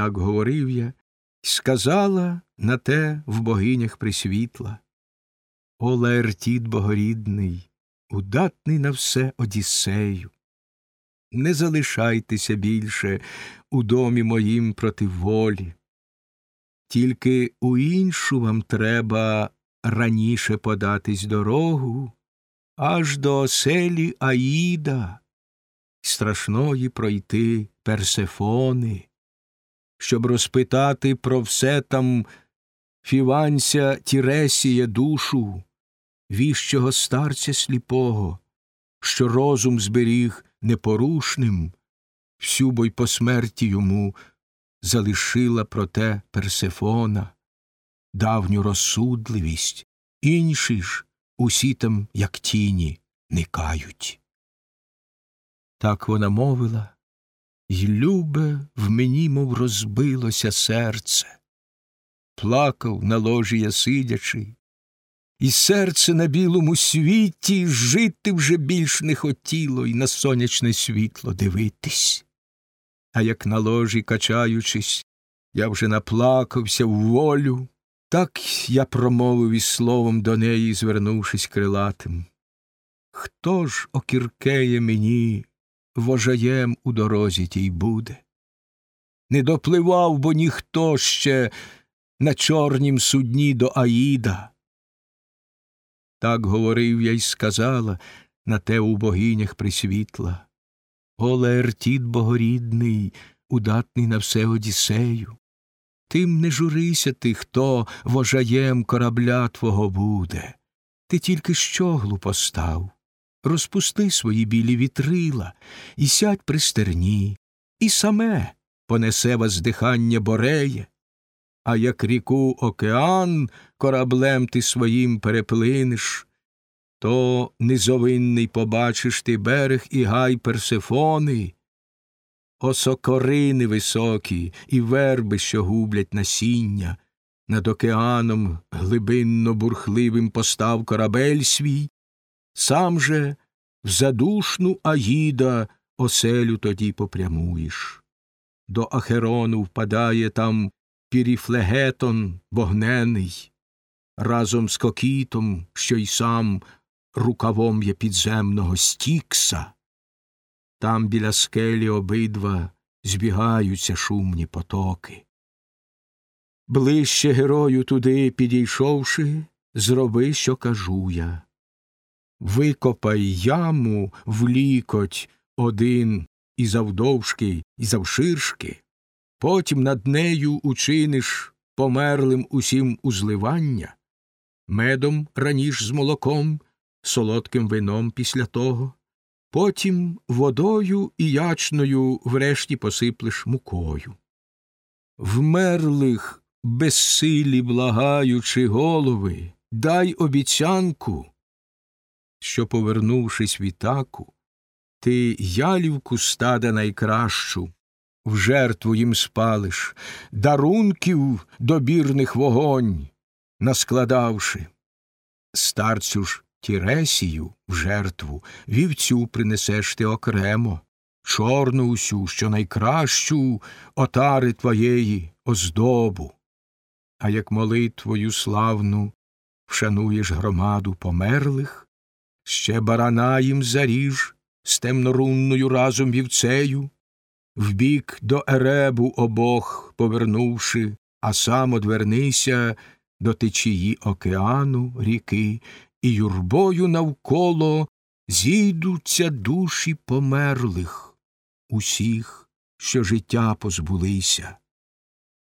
Так говорив я, сказала на те в богинях присвітла. О, Лаертіт богорідний, удатний на все Одіссею. Не залишайтеся більше у домі моїм проти волі. Тільки у іншу вам треба раніше податись дорогу, аж до оселі Аїда, страшної пройти Персефони, щоб розпитати про все там фіванця Тіресія душу, віщого старця сліпого, що розум зберіг непорушним, всю бо й по смерті йому залишила проте Персефона, давню розсудливість, інші ж усі там, як тіні, никають. Так вона мовила, й любе в мені, мов розбилося серце. Плакав на ложі я сидячи, і серце на білому світі жити вже більш не хотіло і на сонячне світло дивитись. А як на ложі, качаючись, я вже наплакався в волю, так я промовив із словом до неї, звернувшись крилатим. Хто ж окіркеє мені, вожаєм у дорозі тій буде? Не допливав бо ніхто ще на чорнім судні до Аїда. Так говорив я й сказала, на те у богинях присвітла. О, Лаертіт богорідний, удатний на все Одіссею. Тим не журися ти, хто вожаєм корабля твого буде. Ти тільки щоглу постав, розпусти свої білі вітрила і сядь при стерні, і саме понесе воздихання бореє. А як ріку океан кораблем ти своїм переплинеш, то низовинний побачиш ти берег і гай Персефони, осокорини високі і верби, що гублять насіння, над океаном глибинно бурхливим постав корабель свій, сам же в задушну Аїда оселю тоді попрямуєш. До Ахерону впадає там Піріфлегетон вогнений, разом з кокітом, що й сам рукавом є підземного стікса. Там біля скелі обидва збігаються шумні потоки. Ближче герою туди підійшовши, зроби, що кажу я. Викопай яму в лікоть один і завдовжки, і завширшки, потім над нею учиниш померлим усім узливання, медом раніш з молоком, солодким вином після того, потім водою і ячною врешті посиплеш мукою. Вмерлих, безсилі благаючи голови, дай обіцянку, що, повернувшись в вітаку, ти ялівку стада найкращу, в жертву їм спалиш, дарунків добірних вогонь, наскладавши. Старцю ж Тіресію в жертву вівцю принесеш ти окремо, чорну усю, що найкращу отари твоєї оздобу. А як молитвою славну вшануєш громаду померлих, ще барана їм заріж з темнорунною разом вівцею, вбік до Еребу обох повернувши, а сам одвернися до течії океану ріки, і юрбою навколо зійдуться душі померлих, усіх, що життя позбулися.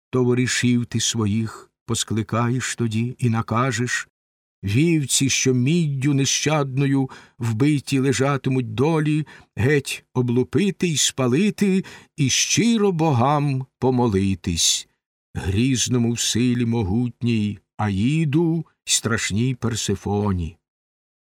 Товаришів ти своїх поскликаєш тоді і накажеш вівці, що міддю нещадною вбиті лежатимуть долі, геть облупити й спалити, і щиро богам помолитись, грізному в силі могутній Аїду й страшній Персифоні.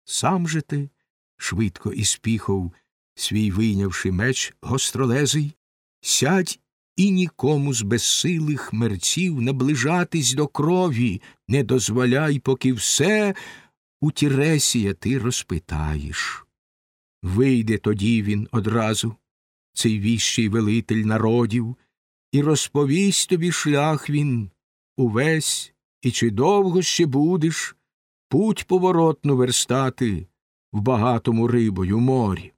Сам же ти, швидко і спіхов, свій вийнявши меч гостролезий, сядь і нікому з безсилих мерців наближатись до крові, не дозволяй, поки все у Тіресія ти розпитаєш. Вийде тоді він одразу, цей віщий велитель народів, і розповість тобі шлях він увесь, і чи довго ще будеш путь поворотну верстати в багатому рибою морі.